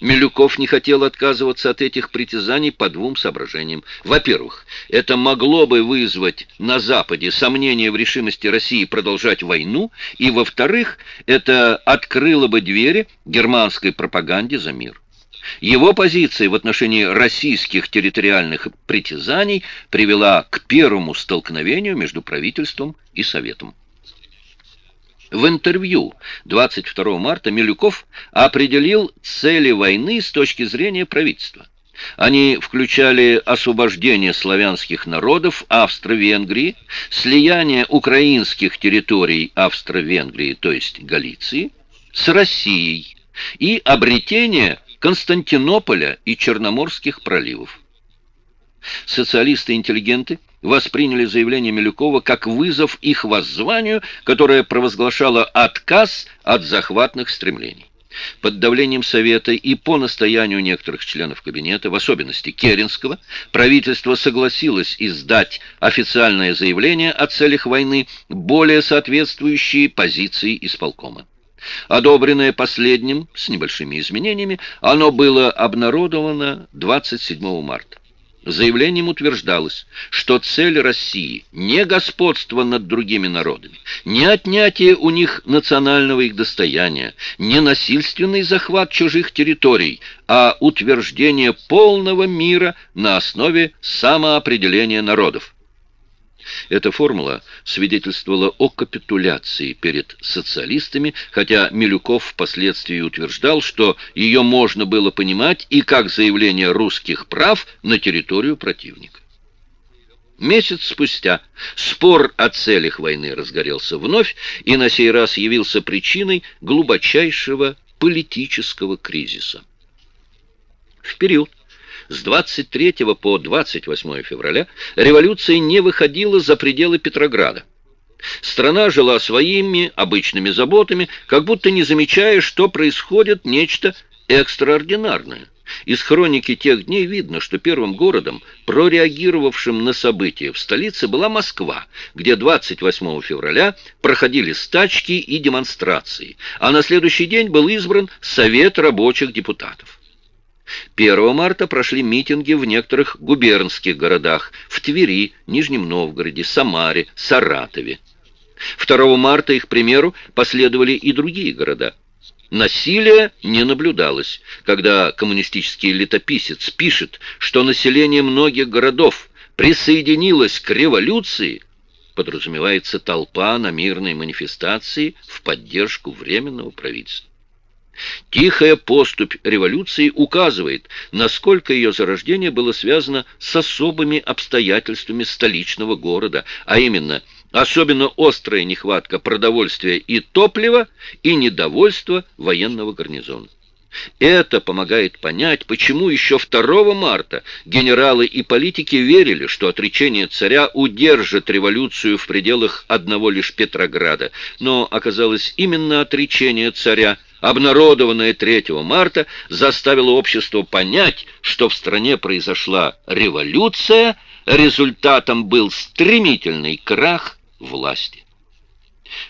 Милюков не хотел отказываться от этих притязаний по двум соображениям. Во-первых, это могло бы вызвать на Западе сомнения в решимости России продолжать войну, и, во-вторых, это открыло бы двери германской пропаганде за мир. Его позиция в отношении российских территориальных притязаний привела к первому столкновению между правительством и Советом. В интервью 22 марта Милюков определил цели войны с точки зрения правительства. Они включали освобождение славянских народов Австро-Венгрии, слияние украинских территорий Австро-Венгрии, то есть Галиции, с Россией и обретение Константинополя и Черноморских проливов. Социалисты-интеллигенты восприняли заявление Милюкова как вызов их воззванию, которое провозглашало отказ от захватных стремлений. Под давлением Совета и по настоянию некоторых членов Кабинета, в особенности Керенского, правительство согласилось издать официальное заявление о целях войны, более соответствующие позиции исполкома. Одобренное последним, с небольшими изменениями, оно было обнародовано 27 марта. Заявлением утверждалось, что цель России не господство над другими народами, не отнятие у них национального их достояния, не насильственный захват чужих территорий, а утверждение полного мира на основе самоопределения народов. Эта формула свидетельствовала о капитуляции перед социалистами, хотя Милюков впоследствии утверждал, что ее можно было понимать и как заявление русских прав на территорию противника. Месяц спустя спор о целях войны разгорелся вновь и на сей раз явился причиной глубочайшего политического кризиса. В период с 23 по 28 февраля революция не выходила за пределы Петрограда. Страна жила своими обычными заботами, как будто не замечая, что происходит нечто экстраординарное. Из хроники тех дней видно, что первым городом, прореагировавшим на события в столице, была Москва, где 28 февраля проходили стачки и демонстрации, а на следующий день был избран Совет рабочих депутатов. 1 марта прошли митинги в некоторых губернских городах, в Твери, Нижнем Новгороде, Самаре, Саратове. 2 марта их примеру последовали и другие города. Насилия не наблюдалось, когда коммунистический летописец пишет, что население многих городов присоединилось к революции, подразумевается толпа на мирной манифестации в поддержку Временного правительства. Тихая поступь революции указывает, насколько ее зарождение было связано с особыми обстоятельствами столичного города, а именно особенно острая нехватка продовольствия и топлива и недовольство военного гарнизона. Это помогает понять, почему еще 2 марта генералы и политики верили, что отречение царя удержит революцию в пределах одного лишь Петрограда, но оказалось именно отречение царя обнародованное 3 марта, заставило общество понять, что в стране произошла революция, результатом был стремительный крах власти.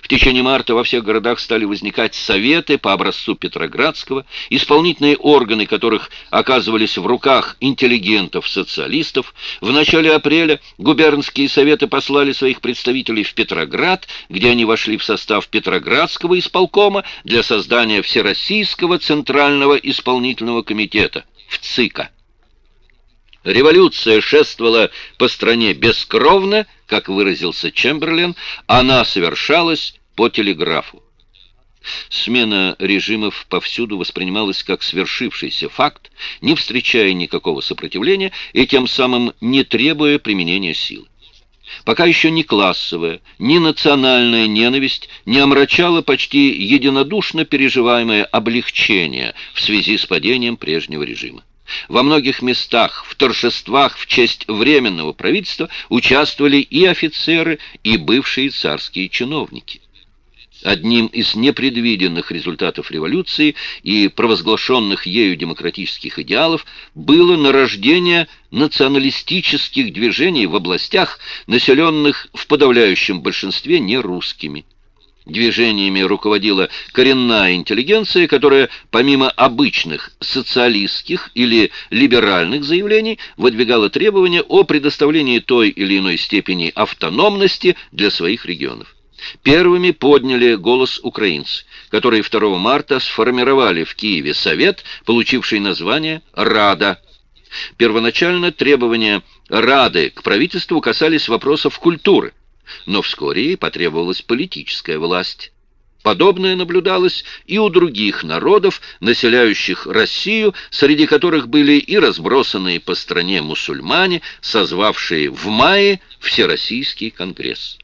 В течение марта во всех городах стали возникать советы по образцу Петроградского, исполнительные органы которых оказывались в руках интеллигентов-социалистов. В начале апреля губернские советы послали своих представителей в Петроград, где они вошли в состав Петроградского исполкома для создания Всероссийского Центрального исполнительного комитета, в ЦИКа. Революция шествовала по стране бескровно, как выразился Чемберлен, она совершалась по телеграфу. Смена режимов повсюду воспринималась как свершившийся факт, не встречая никакого сопротивления и тем самым не требуя применения силы. Пока еще ни классовая, ни национальная ненависть не омрачала почти единодушно переживаемое облегчение в связи с падением прежнего режима. Во многих местах в торжествах в честь Временного правительства участвовали и офицеры, и бывшие царские чиновники. Одним из непредвиденных результатов революции и провозглашенных ею демократических идеалов было нарождение националистических движений в областях, населенных в подавляющем большинстве нерусскими. Движениями руководила коренная интеллигенция, которая помимо обычных социалистских или либеральных заявлений выдвигала требования о предоставлении той или иной степени автономности для своих регионов. Первыми подняли голос украинцы, которые 2 марта сформировали в Киеве Совет, получивший название «Рада». Первоначально требования Рады к правительству касались вопросов культуры, но вскоре ей потребовалась политическая власть. Подобное наблюдалось и у других народов, населяющих Россию, среди которых были и разбросанные по стране мусульмане, созвавшие в мае Всероссийский конгресс.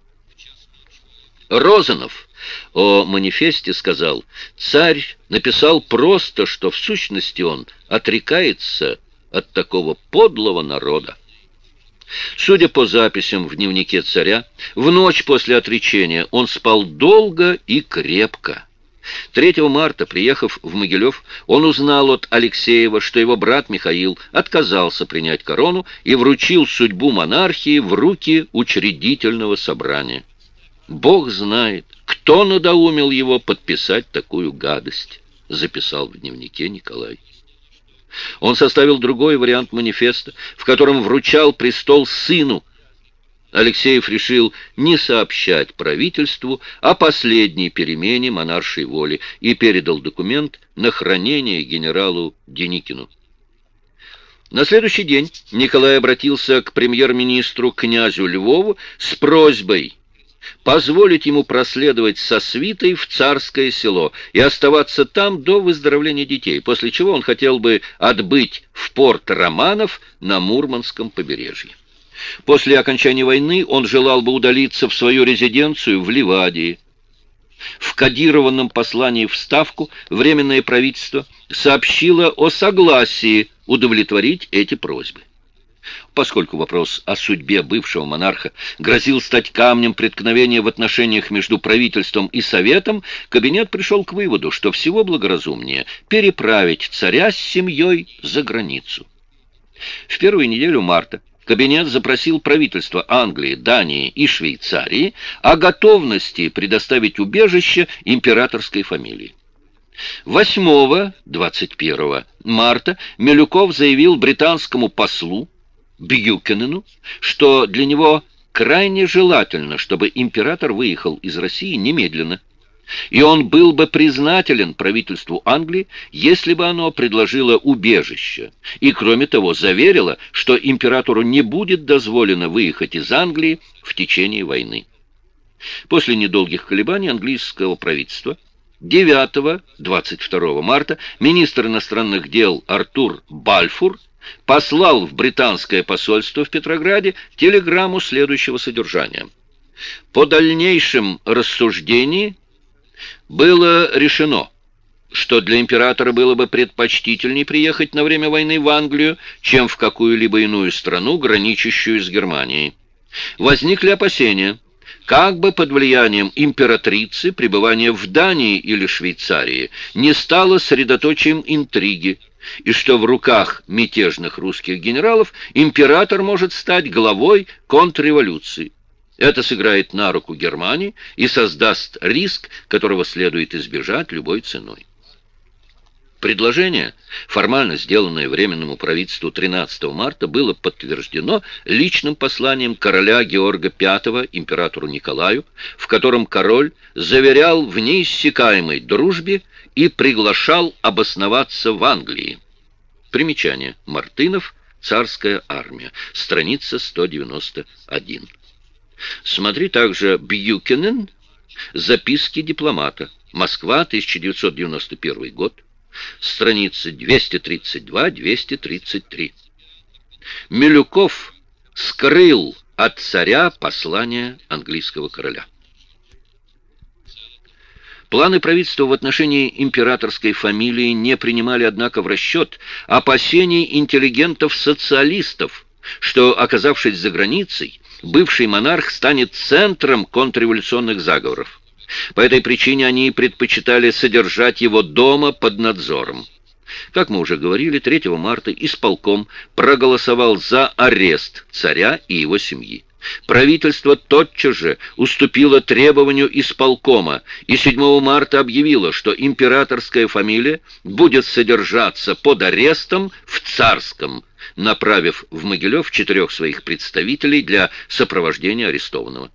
Розанов о манифесте сказал, «Царь написал просто, что в сущности он отрекается от такого подлого народа. Судя по записям в дневнике царя, в ночь после отречения он спал долго и крепко. 3 марта, приехав в Могилев, он узнал от Алексеева, что его брат Михаил отказался принять корону и вручил судьбу монархии в руки учредительного собрания. Бог знает, кто надоумил его подписать такую гадость, записал в дневнике Николай. Он составил другой вариант манифеста, в котором вручал престол сыну. Алексеев решил не сообщать правительству о последней перемене монаршей воли и передал документ на хранение генералу Деникину. На следующий день Николай обратился к премьер-министру князю Львову с просьбой позволить ему проследовать со свитой в царское село и оставаться там до выздоровления детей, после чего он хотел бы отбыть в порт Романов на Мурманском побережье. После окончания войны он желал бы удалиться в свою резиденцию в Ливадии. В кодированном послании в Ставку Временное правительство сообщило о согласии удовлетворить эти просьбы. Поскольку вопрос о судьбе бывшего монарха грозил стать камнем преткновения в отношениях между правительством и Советом, кабинет пришел к выводу, что всего благоразумнее переправить царя с семьей за границу. В первую неделю марта кабинет запросил правительство Англии, Дании и Швейцарии о готовности предоставить убежище императорской фамилии. 8-21 марта Милюков заявил британскому послу, Бьюкенену, что для него крайне желательно, чтобы император выехал из России немедленно, и он был бы признателен правительству Англии, если бы оно предложило убежище, и, кроме того, заверило, что императору не будет дозволено выехать из Англии в течение войны. После недолгих колебаний английского правительства 9-22 марта министр иностранных дел Артур Бальфур послал в британское посольство в Петрограде телеграмму следующего содержания. По дальнейшем рассуждении было решено, что для императора было бы предпочтительнее приехать на время войны в Англию, чем в какую-либо иную страну, граничащую с Германией. Возникли опасения, как бы под влиянием императрицы пребывание в Дании или Швейцарии не стало средоточием интриги, и что в руках мятежных русских генералов император может стать главой контрреволюции. Это сыграет на руку Германии и создаст риск, которого следует избежать любой ценой. Предложение, формально сделанное Временному правительству 13 марта, было подтверждено личным посланием короля Георга V императору Николаю, в котором король заверял в неиссякаемой дружбе и приглашал обосноваться в Англии. Примечание. Мартынов. Царская армия. Страница 191. Смотри также Бьюкенен. Записки дипломата. Москва, 1991 год страницы 232-233. Милюков скрыл от царя послание английского короля. Планы правительства в отношении императорской фамилии не принимали, однако, в расчет опасений интеллигентов-социалистов, что, оказавшись за границей, бывший монарх станет центром контрреволюционных заговоров. По этой причине они предпочитали содержать его дома под надзором. Как мы уже говорили, 3 марта исполком проголосовал за арест царя и его семьи. Правительство тотчас же уступило требованию исполкома и 7 марта объявило, что императорская фамилия будет содержаться под арестом в Царском, направив в Могилев четырех своих представителей для сопровождения арестованного.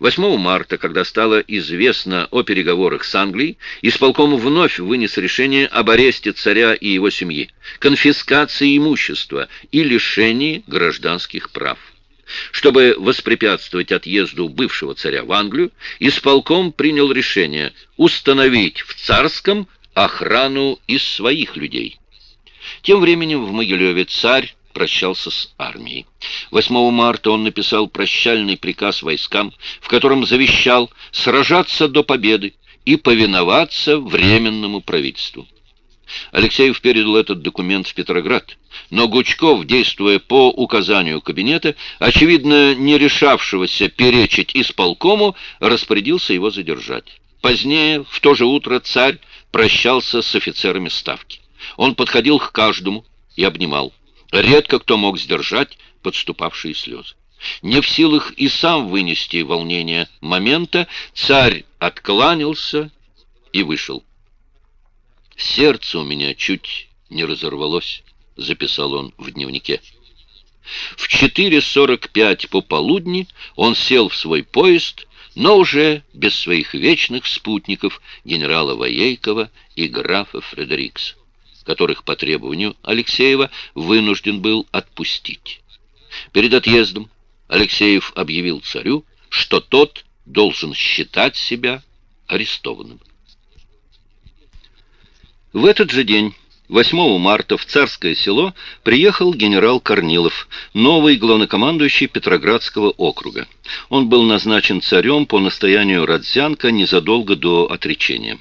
8 марта, когда стало известно о переговорах с Англией, исполком вновь вынес решение об аресте царя и его семьи, конфискации имущества и лишении гражданских прав. Чтобы воспрепятствовать отъезду бывшего царя в Англию, исполком принял решение установить в Царском охрану из своих людей. Тем временем в Могилеве царь прощался с армией. 8 марта он написал прощальный приказ войскам, в котором завещал сражаться до победы и повиноваться Временному правительству. Алексеев передал этот документ в Петроград, но Гучков, действуя по указанию кабинета, очевидно, не решавшегося перечить исполкому, распорядился его задержать. Позднее, в то же утро, царь прощался с офицерами ставки. Он подходил к каждому и обнимал. Редко кто мог сдержать подступавшие слезы. Не в силах и сам вынести волнение момента, царь откланялся и вышел. «Сердце у меня чуть не разорвалось», — записал он в дневнике. В 4.45 пополудни он сел в свой поезд, но уже без своих вечных спутников генерала Воейкова и графа Фредерикса которых по требованию Алексеева вынужден был отпустить. Перед отъездом Алексеев объявил царю, что тот должен считать себя арестованным. В этот же день, 8 марта, в Царское село приехал генерал Корнилов, новый главнокомандующий Петроградского округа. Он был назначен царем по настоянию Радзянка незадолго до отречения.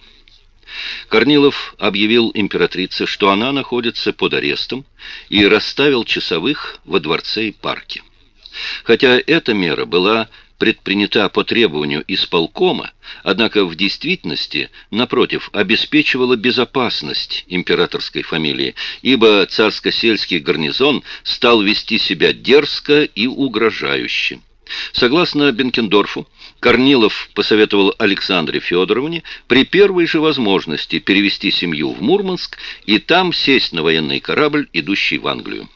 Корнилов объявил императрице, что она находится под арестом, и расставил часовых во дворце и парке. Хотя эта мера была предпринята по требованию исполкома, однако в действительности, напротив, обеспечивала безопасность императорской фамилии, ибо царско-сельский гарнизон стал вести себя дерзко и угрожающе. Согласно Бенкендорфу, Корнилов посоветовал Александре Федоровне при первой же возможности перевести семью в Мурманск и там сесть на военный корабль, идущий в Англию.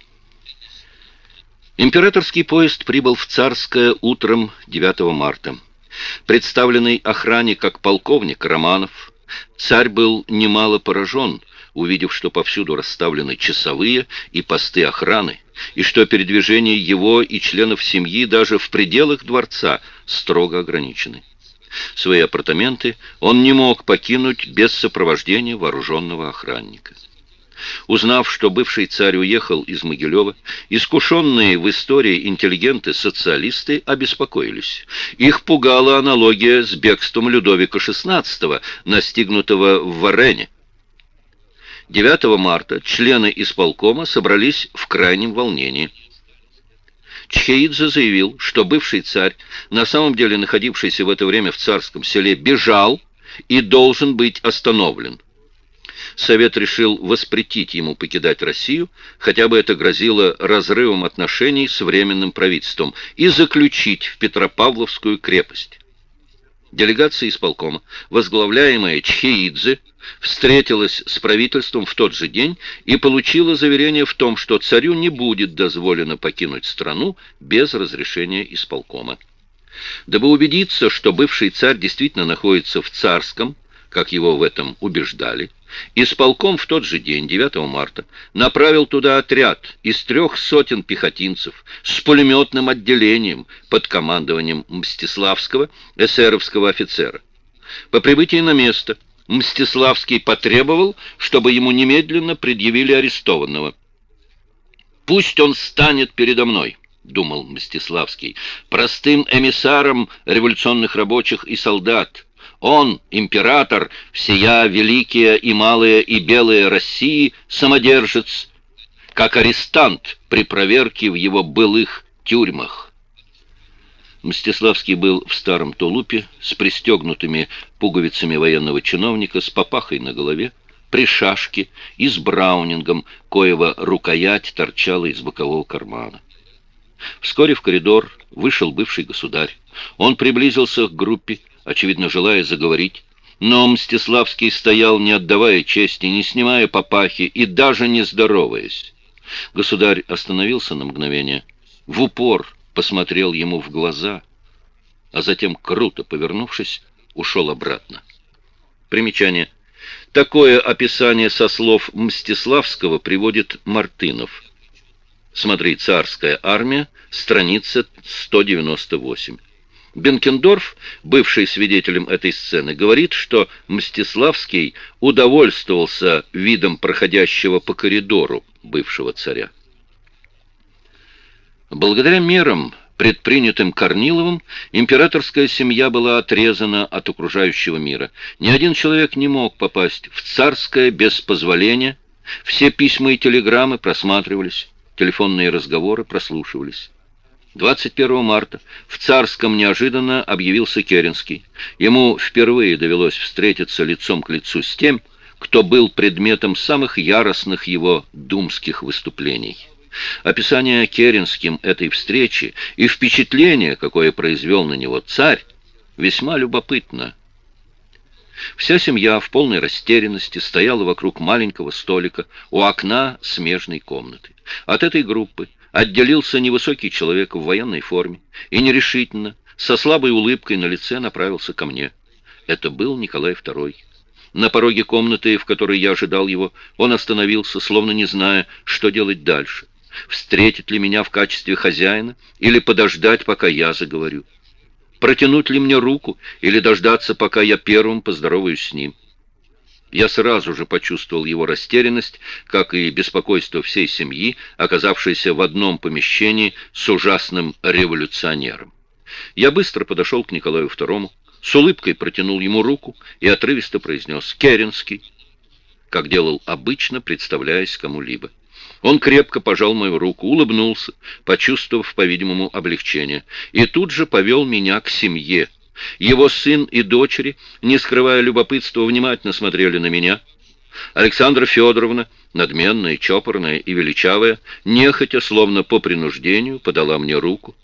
Императорский поезд прибыл в Царское утром 9 марта. Представленный охране как полковник Романов, царь был немало поражен, увидев, что повсюду расставлены часовые и посты охраны, и что передвижение его и членов семьи даже в пределах дворца строго ограничены. Свои апартаменты он не мог покинуть без сопровождения вооруженного охранника. Узнав, что бывший царь уехал из Могилева, искушенные в истории интеллигенты-социалисты обеспокоились. Их пугала аналогия с бегством Людовика XVI, настигнутого в Варене. 9 марта члены исполкома собрались в крайнем волнении. Чхеидзе заявил, что бывший царь, на самом деле находившийся в это время в царском селе, бежал и должен быть остановлен. Совет решил воспретить ему покидать Россию, хотя бы это грозило разрывом отношений с Временным правительством, и заключить в Петропавловскую крепость. Делегация исполкома, возглавляемая Чхеидзе, встретилась с правительством в тот же день и получила заверение в том, что царю не будет дозволено покинуть страну без разрешения исполкома. Дабы убедиться, что бывший царь действительно находится в царском, как его в этом убеждали, Исполком в тот же день, 9 марта, направил туда отряд из трех сотен пехотинцев с пулеметным отделением под командованием Мстиславского, эсеровского офицера. По прибытии на место Мстиславский потребовал, чтобы ему немедленно предъявили арестованного. «Пусть он станет передо мной», — думал Мстиславский, — «простым эмиссаром революционных рабочих и солдат, он, император, всея великие и малые и белые России, самодержец, как арестант при проверке в его былых тюрьмах. Мстиславский был в старом тулупе с пристегнутыми пуговицами военного чиновника, с попахой на голове, при шашке и с браунингом, коего рукоять торчала из бокового кармана. Вскоре в коридор вышел бывший государь. Он приблизился к группе, очевидно, желая заговорить. Но Мстиславский стоял, не отдавая чести, не снимая папахи и даже не здороваясь. Государь остановился на мгновение, в упор посмотрел ему в глаза, а затем, круто повернувшись, ушел обратно. Примечание. Такое описание со слов Мстиславского приводит Мартынов. Смотри, «Царская армия», страница 198. Бенкендорф, бывший свидетелем этой сцены, говорит, что Мстиславский удовольствовался видом проходящего по коридору бывшего царя. Благодаря мерам, предпринятым Корниловым, императорская семья была отрезана от окружающего мира. Ни один человек не мог попасть в царское без позволения, все письма и телеграммы просматривались, телефонные разговоры прослушивались. 21 марта в Царском неожиданно объявился Керенский. Ему впервые довелось встретиться лицом к лицу с тем, кто был предметом самых яростных его думских выступлений. Описание Керенским этой встречи и впечатление, какое произвел на него царь, весьма любопытно. Вся семья в полной растерянности стояла вокруг маленького столика у окна смежной комнаты. От этой группы отделился невысокий человек в военной форме и нерешительно, со слабой улыбкой на лице направился ко мне. Это был Николай II. На пороге комнаты, в которой я ожидал его, он остановился, словно не зная, что делать дальше. Встретит ли меня в качестве хозяина или подождать, пока я заговорю? Протянуть ли мне руку или дождаться, пока я первым поздороваюсь с ним? Я сразу же почувствовал его растерянность, как и беспокойство всей семьи, оказавшейся в одном помещении с ужасным революционером. Я быстро подошел к Николаю II, с улыбкой протянул ему руку и отрывисто произнес «Керенский», как делал обычно, представляясь кому-либо. Он крепко пожал мою руку, улыбнулся, почувствовав, по-видимому, облегчение, и тут же повел меня к семье, его сын и дочери, не скрывая любопытства, внимательно смотрели на меня. Александра Федоровна, надменная, чопорная и величавая, нехотя, словно по принуждению, подала мне руку.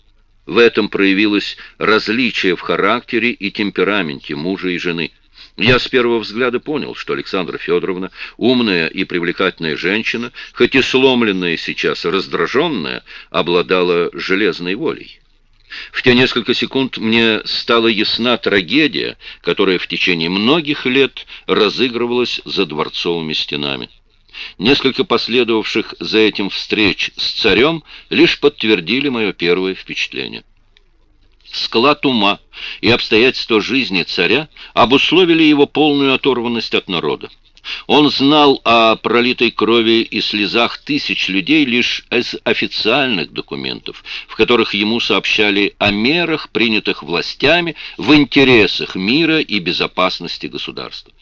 В этом проявилось различие в характере и темпераменте мужа и жены. Я с первого взгляда понял, что Александра Федоровна, умная и привлекательная женщина, хоть и сломленная сейчас, раздраженная, обладала железной волей. В те несколько секунд мне стала ясна трагедия, которая в течение многих лет разыгрывалась за дворцовыми стенами. Несколько последовавших за этим встреч с царем лишь подтвердили мое первое впечатление. Склад ума и обстоятельства жизни царя обусловили его полную оторванность от народа. Он знал о пролитой крови и слезах тысяч людей лишь из официальных документов, в которых ему сообщали о мерах, принятых властями в интересах мира и безопасности государства.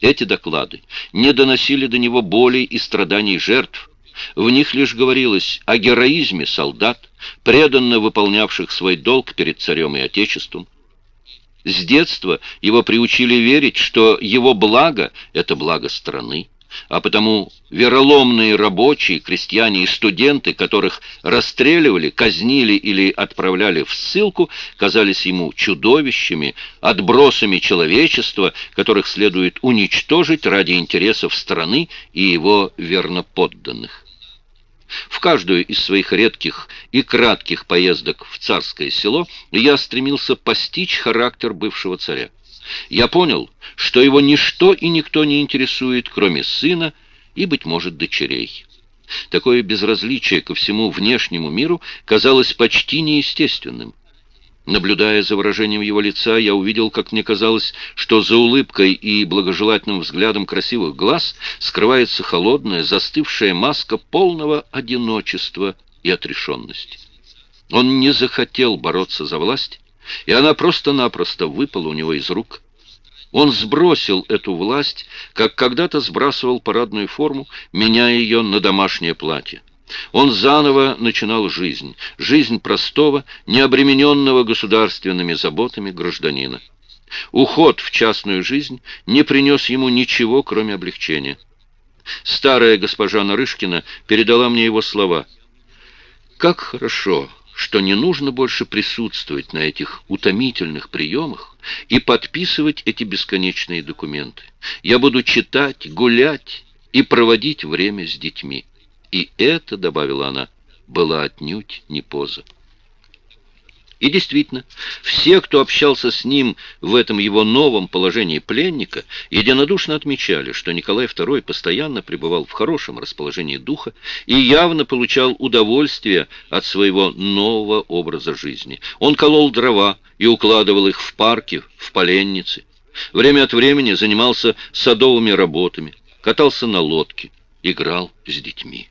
Эти доклады не доносили до него боли и страданий жертв, в них лишь говорилось о героизме солдат, преданно выполнявших свой долг перед царем и отечеством, с детства его приучили верить, что его благо — это благо страны, а потому вероломные рабочие, крестьяне и студенты, которых расстреливали, казнили или отправляли в ссылку, казались ему чудовищами, отбросами человечества, которых следует уничтожить ради интересов страны и его верноподданных. В каждую из своих редких и кратких поездок в царское село я стремился постичь характер бывшего царя. Я понял, что его ничто и никто не интересует, кроме сына и, быть может, дочерей. Такое безразличие ко всему внешнему миру казалось почти неестественным. Наблюдая за выражением его лица, я увидел, как мне казалось, что за улыбкой и благожелательным взглядом красивых глаз скрывается холодная, застывшая маска полного одиночества и отрешенности. Он не захотел бороться за власть, и она просто-напросто выпала у него из рук. Он сбросил эту власть, как когда-то сбрасывал парадную форму, меняя ее на домашнее платье. Он заново начинал жизнь, жизнь простого, необремененного государственными заботами гражданина. Уход в частную жизнь не принес ему ничего, кроме облегчения. Старая госпожа Нарышкина передала мне его слова. «Как хорошо, что не нужно больше присутствовать на этих утомительных приемах и подписывать эти бесконечные документы. Я буду читать, гулять и проводить время с детьми. И это, добавила она, была отнюдь не поза. И действительно, все, кто общался с ним в этом его новом положении пленника, единодушно отмечали, что Николай II постоянно пребывал в хорошем расположении духа и явно получал удовольствие от своего нового образа жизни. Он колол дрова и укладывал их в парки, в поленницы. Время от времени занимался садовыми работами, катался на лодке, играл с детьми.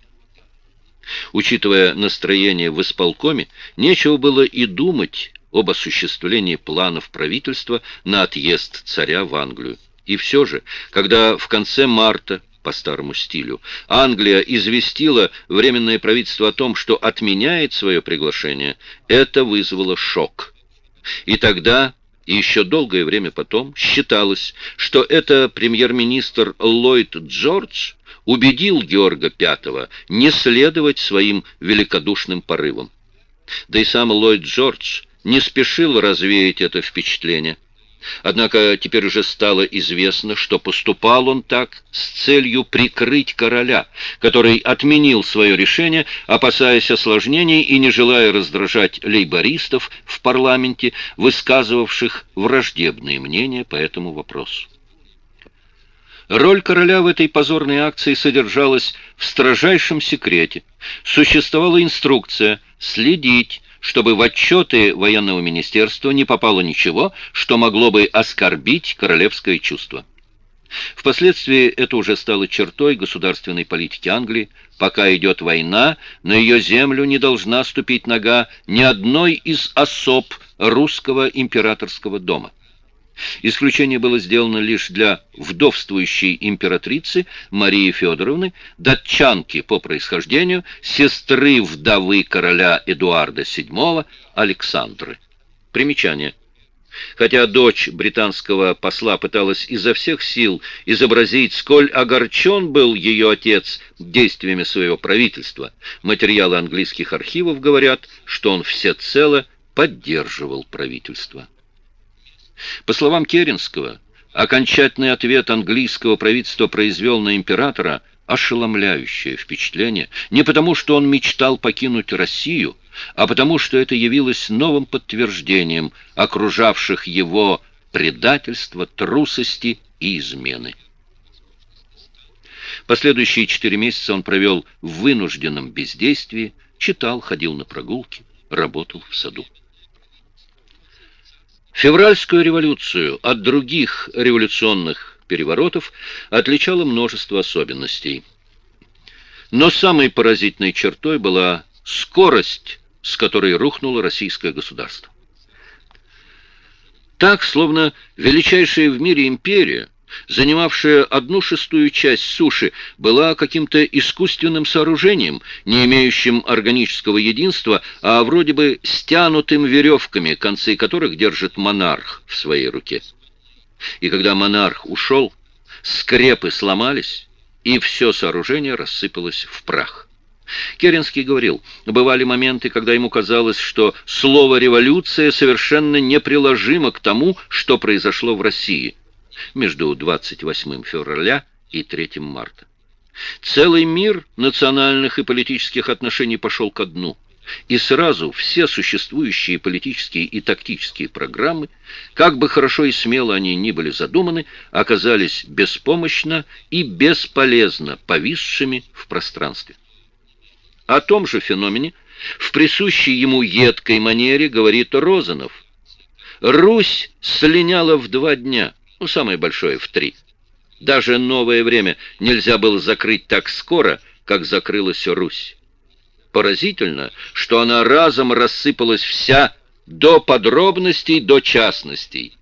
Учитывая настроение в исполкоме, нечего было и думать об осуществлении планов правительства на отъезд царя в Англию. И все же, когда в конце марта, по старому стилю, Англия известила Временное правительство о том, что отменяет свое приглашение, это вызвало шок. И тогда и еще долгое время потом считалось, что это премьер-министр Ллойд Джордж убедил Георга V не следовать своим великодушным порывам. Да и сам Ллойд Джордж не спешил развеять это впечатление. Однако теперь уже стало известно, что поступал он так с целью прикрыть короля, который отменил свое решение, опасаясь осложнений и не желая раздражать лейбористов в парламенте, высказывавших враждебные мнения по этому вопросу. Роль короля в этой позорной акции содержалась в строжайшем секрете. Существовала инструкция следить, чтобы в отчеты военного министерства не попало ничего, что могло бы оскорбить королевское чувство. Впоследствии это уже стало чертой государственной политики Англии. Пока идет война, на ее землю не должна ступить нога ни одной из особ русского императорского дома. Исключение было сделано лишь для вдовствующей императрицы Марии Федоровны, датчанки по происхождению, сестры вдовы короля Эдуарда VII Александры. Примечание. Хотя дочь британского посла пыталась изо всех сил изобразить, сколь огорчен был ее отец действиями своего правительства, материалы английских архивов говорят, что он всецело поддерживал правительство. По словам Керенского, окончательный ответ английского правительства произвел на императора ошеломляющее впечатление, не потому что он мечтал покинуть Россию, а потому что это явилось новым подтверждением окружавших его предательства, трусости и измены. Последующие четыре месяца он провел в вынужденном бездействии, читал, ходил на прогулки, работал в саду. Февральскую революцию от других революционных переворотов отличало множество особенностей. Но самой поразительной чертой была скорость, с которой рухнуло российское государство. Так, словно величайшая в мире империя, занимавшая одну шестую часть суши, была каким-то искусственным сооружением, не имеющим органического единства, а вроде бы стянутым веревками, концы которых держит монарх в своей руке. И когда монарх ушел, скрепы сломались, и все сооружение рассыпалось в прах. Керенский говорил, бывали моменты, когда ему казалось, что слово «революция» совершенно неприложимо к тому, что произошло в России – между 28 февраля и 3 марта. Целый мир национальных и политических отношений пошел ко дну, и сразу все существующие политические и тактические программы, как бы хорошо и смело они ни были задуманы, оказались беспомощно и бесполезно повисшими в пространстве. О том же феномене в присущей ему едкой манере говорит Розанов. «Русь слиняла в два дня» ну, самое большое в три. Даже новое время нельзя было закрыть так скоро, как закрылась Русь. Поразительно, что она разом рассыпалась вся до подробностей, до частностей.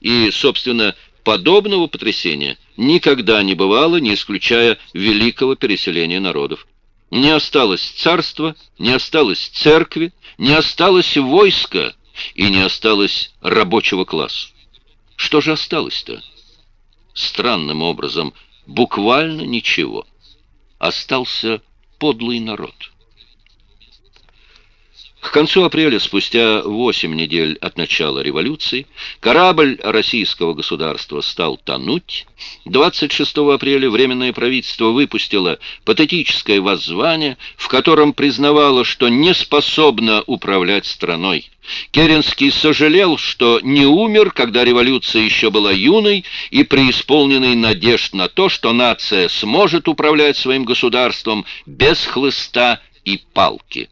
И, собственно, подобного потрясения никогда не бывало, не исключая великого переселения народов. Не осталось царства, не осталось церкви, не осталось войска и не осталось рабочего класса. Что же осталось-то? Странным образом, буквально ничего. Остался подлый народ. К концу апреля, спустя 8 недель от начала революции, корабль российского государства стал тонуть. 26 апреля Временное правительство выпустило патетическое воззвание, в котором признавало, что не способно управлять страной. Керенский сожалел, что не умер, когда революция еще была юной и преисполненной надежд на то, что нация сможет управлять своим государством без хлыста и палки.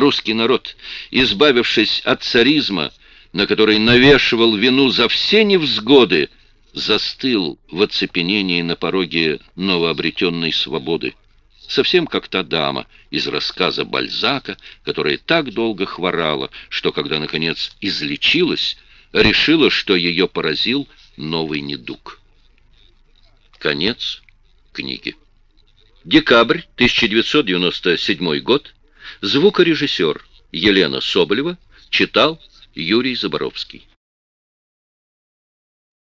Русский народ, избавившись от царизма, на который навешивал вину за все невзгоды, застыл в оцепенении на пороге новообретенной свободы. Совсем как та дама из рассказа Бальзака, которая так долго хворала, что, когда, наконец, излечилась, решила, что ее поразил новый недуг. Конец книги. Декабрь 1997 год. Звукорежиссер Елена Соболева читал Юрий Заборовский.